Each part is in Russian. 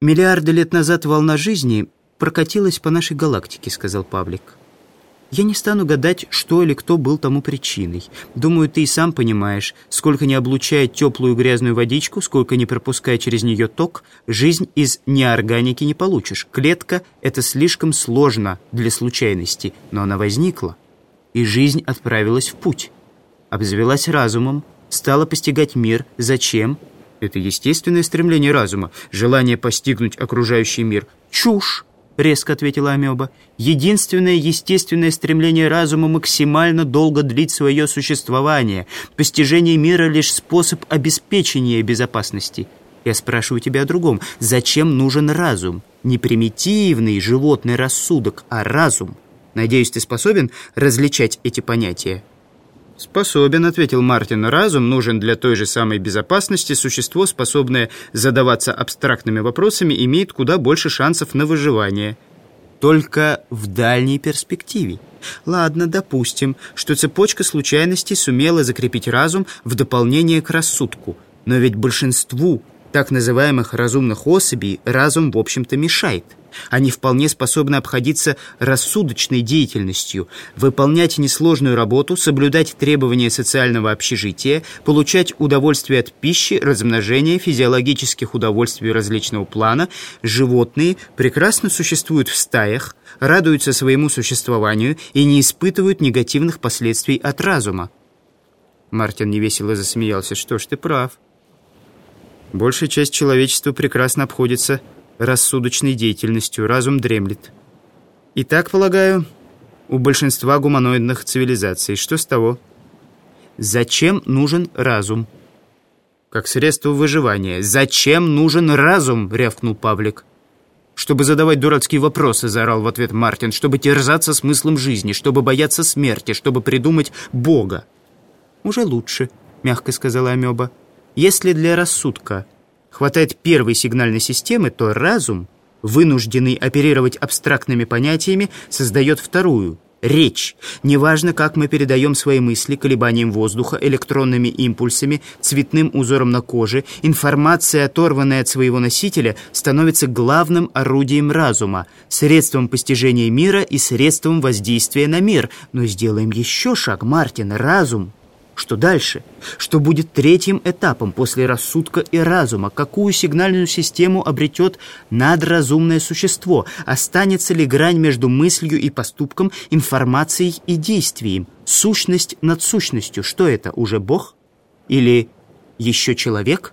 «Миллиарды лет назад волна жизни прокатилась по нашей галактике», — сказал Павлик. «Я не стану гадать, что или кто был тому причиной. Думаю, ты и сам понимаешь, сколько не облучая теплую грязную водичку, сколько не пропуская через нее ток, жизнь из неорганики не получишь. Клетка — это слишком сложно для случайности, но она возникла, и жизнь отправилась в путь. Обзавелась разумом, стала постигать мир. Зачем?» Это естественное стремление разума, желание постигнуть окружающий мир. Чушь! — резко ответила Амеба. «Единственное естественное стремление разума максимально долго длить свое существование. Постижение мира — лишь способ обеспечения безопасности. Я спрашиваю тебя о другом. Зачем нужен разум? Не примитивный животный рассудок, а разум. Надеюсь, ты способен различать эти понятия?» «Способен», — ответил Мартин. «Разум нужен для той же самой безопасности. Существо, способное задаваться абстрактными вопросами, имеет куда больше шансов на выживание». «Только в дальней перспективе». Ладно, допустим, что цепочка случайностей сумела закрепить разум в дополнение к рассудку. Но ведь большинству так называемых разумных особей разум, в общем-то, мешает. Они вполне способны обходиться рассудочной деятельностью, выполнять несложную работу, соблюдать требования социального общежития, получать удовольствие от пищи, размножения, физиологических удовольствий различного плана. Животные прекрасно существуют в стаях, радуются своему существованию и не испытывают негативных последствий от разума. Мартин невесело засмеялся. «Что ж, ты прав». Большая часть человечества прекрасно обходится рассудочной деятельностью, разум дремлет. И так, полагаю, у большинства гуманоидных цивилизаций. Что с того? Зачем нужен разум? Как средство выживания. Зачем нужен разум? рявкнул Павлик. Чтобы задавать дурацкие вопросы, заорал в ответ Мартин, чтобы терзаться смыслом жизни, чтобы бояться смерти, чтобы придумать Бога. Уже лучше, мягко сказала Амеба. Если для рассудка хватает первой сигнальной системы, то разум, вынужденный оперировать абстрактными понятиями, создает вторую – речь. Неважно, как мы передаем свои мысли колебанием воздуха, электронными импульсами, цветным узором на коже, информация, оторванная от своего носителя, становится главным орудием разума, средством постижения мира и средством воздействия на мир. Но сделаем еще шаг, Мартин, разум – что дальше? Что будет третьим этапом после рассудка и разума? Какую сигнальную систему обретет надразумное существо? Останется ли грань между мыслью и поступком, информацией и действием? Сущность над сущностью. Что это? Уже Бог? Или еще человек?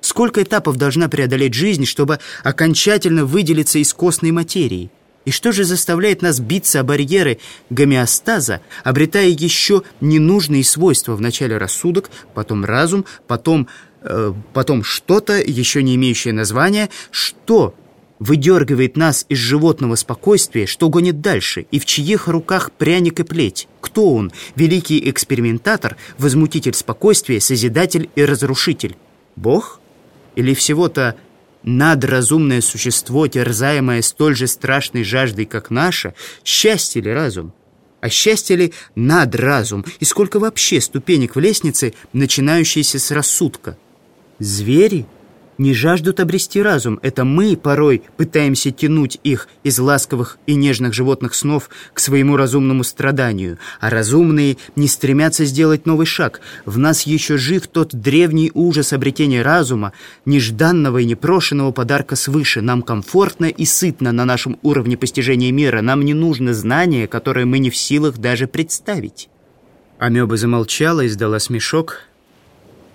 Сколько этапов должна преодолеть жизнь, чтобы окончательно выделиться из костной материи? И что же заставляет нас биться о барьеры гомеостаза, обретая еще ненужные свойства, вначале рассудок, потом разум, потом, э, потом что-то, еще не имеющее названия, что выдергивает нас из животного спокойствия, что гонит дальше, и в чьих руках пряник и плеть? Кто он? Великий экспериментатор, возмутитель спокойствия, созидатель и разрушитель? Бог? Или всего-то надразумное существо, терзаемое столь же страшной жаждой, как наша, счастье ли разум? А счастье ли надразум? И сколько вообще ступенек в лестнице, начинающейся с рассудка? Звери? Не жаждут обрести разум. Это мы порой пытаемся тянуть их из ласковых и нежных животных снов к своему разумному страданию, а разумные не стремятся сделать новый шаг. В нас еще жив тот древний ужас обретения разума, нежданного и непрошенного подарка свыше. Нам комфортно и сытно на нашем уровне постижения мира. Нам не нужно знание, которое мы не в силах даже представить. Амеба замолчала и издала смешок.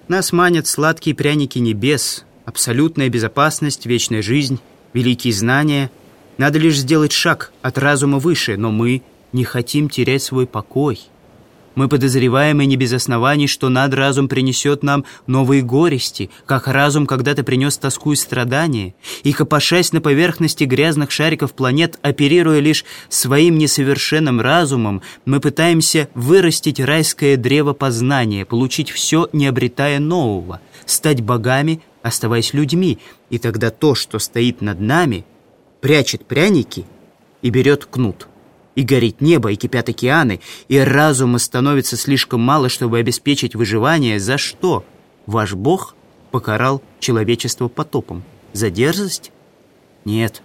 Нас манят сладкие пряники небес — абсолютная безопасность, вечная жизнь, великие знания. Надо лишь сделать шаг от разума выше, но мы не хотим терять свой покой». Мы подозреваем и не без оснований, что над разум принесет нам новые горести, как разум когда-то принес тоску и страдания. И копошась на поверхности грязных шариков планет, оперируя лишь своим несовершенным разумом, мы пытаемся вырастить райское древо познания, получить все, не обретая нового, стать богами, оставаясь людьми. И тогда то, что стоит над нами, прячет пряники и берет кнут и горит небо, и кипят океаны, и разума становится слишком мало, чтобы обеспечить выживание. За что? Ваш Бог покарал человечество потопом. За дерзость? Нет,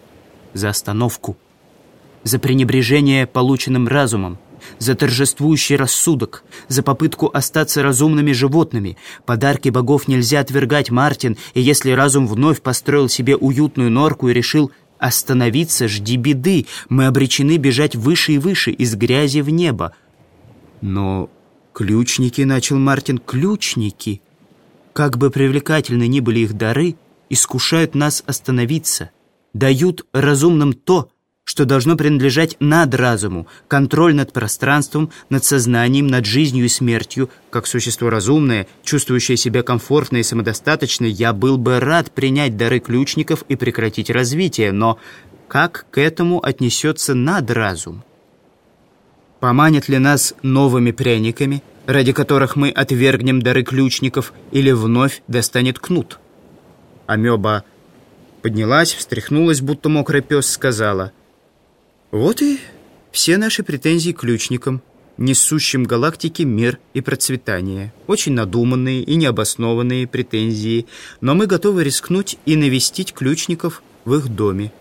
за остановку. За пренебрежение полученным разумом за торжествующий рассудок, за попытку остаться разумными животными. Подарки богов нельзя отвергать, Мартин, и если разум вновь построил себе уютную норку и решил остановиться, жди беды, мы обречены бежать выше и выше, из грязи в небо. Но ключники, начал Мартин, ключники, как бы привлекательны ни были их дары, искушают нас остановиться, дают разумным то, что должно принадлежать над разуму, контроль над пространством, над сознанием, над жизнью и смертью. Как существо разумное, чувствующее себя комфортно и самодостаточно, я был бы рад принять дары ключников и прекратить развитие, но как к этому отнесется над разум? Поманит ли нас новыми пряниками, ради которых мы отвергнем дары ключников, или вновь достанет кнут? Амеба поднялась, встряхнулась, будто мокрый пес, сказала — вот и все наши претензии к ключникам, несущим галактике мир и процветание. Очень надуманные и необоснованные претензии, но мы готовы рискнуть и навестить ключников в их доме.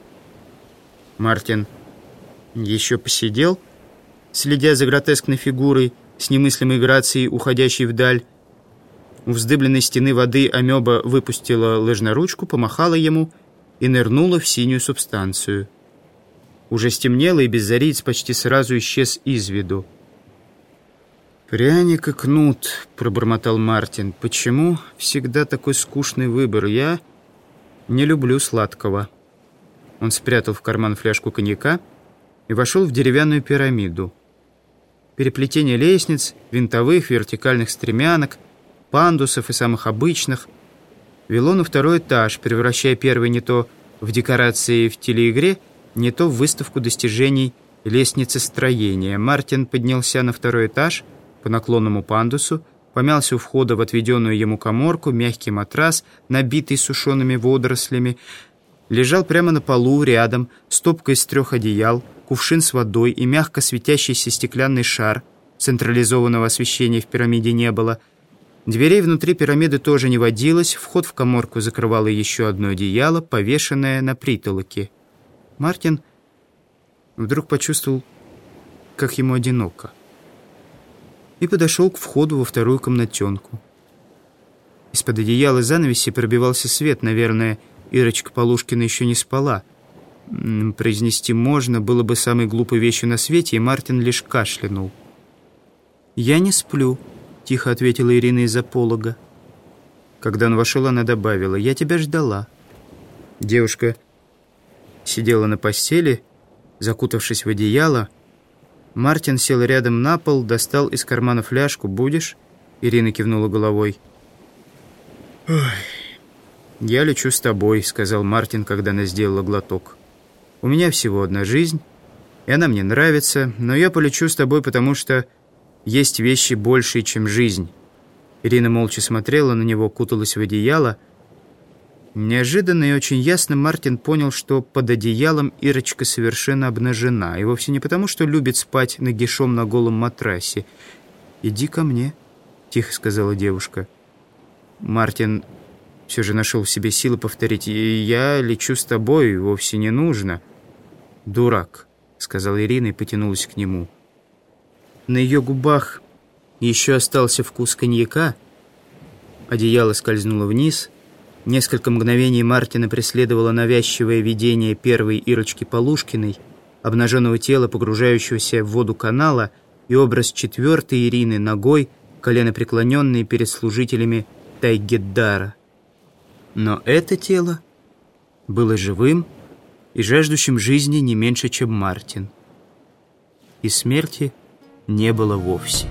Мартин еще посидел, следя за гротескной фигурой с немыслимой грацией, уходящей вдаль. У вздыбленной стены воды амеба выпустила лыжноручку, помахала ему и нырнула в синюю субстанцию — уже стемнело, и беззариец почти сразу исчез из виду. «Пряник и кнут», — пробормотал Мартин. «Почему всегда такой скучный выбор? Я не люблю сладкого». Он спрятал в карман фляжку коньяка и вошел в деревянную пирамиду. Переплетение лестниц, винтовых, вертикальных стремянок, пандусов и самых обычных вело на второй этаж, превращая первый не то в декорации в телеигре, не то в выставку достижений лестницы строения. Мартин поднялся на второй этаж по наклонному пандусу, помялся у входа в отведенную ему коморку, мягкий матрас, набитый сушеными водорослями, лежал прямо на полу рядом, стопка из трех одеял, кувшин с водой и мягко светящийся стеклянный шар. Централизованного освещения в пирамиде не было. Дверей внутри пирамиды тоже не водилось, вход в коморку закрывало еще одно одеяло, повешенное на притолоке. Мартин вдруг почувствовал, как ему одиноко, и подошел к входу во вторую комнатенку. Из-под одеяла занавеси пробивался свет. Наверное, Ирочка Полушкина еще не спала. Произнести можно было бы самой глупой вещью на свете, и Мартин лишь кашлянул. «Я не сплю», — тихо ответила Ирина из-за полога. Когда он вошел, она добавила, «Я тебя ждала». Девушка сидела на постели, закутавшись в одеяло. Мартин сел рядом на пол, достал из кармана фляжку. «Будешь?» Ирина кивнула головой. «Ой, я лечу с тобой», — сказал Мартин, когда она сделала глоток. «У меня всего одна жизнь, и она мне нравится, но я полечу с тобой, потому что есть вещи большие, чем жизнь». Ирина молча смотрела на него, куталась в одеяло, — Неожиданно и очень ясно Мартин понял, что под одеялом Ирочка совершенно обнажена, и вовсе не потому, что любит спать нагишом на голом матрасе. «Иди ко мне», — тихо сказала девушка. Мартин все же нашел в себе силы повторить, «Я лечу с тобой, вовсе не нужно». «Дурак», — сказала Ирина и потянулась к нему. На ее губах еще остался вкус коньяка, одеяло скользнуло вниз — Несколько мгновений Мартина преследовало навязчивое видение первой Ирочки Полушкиной, обнаженного тела, погружающегося в воду канала, и образ четвертой Ирины ногой, коленопреклоненной перед служителями Тайгеддара. Но это тело было живым и жаждущим жизни не меньше, чем Мартин. И смерти не было вовсе.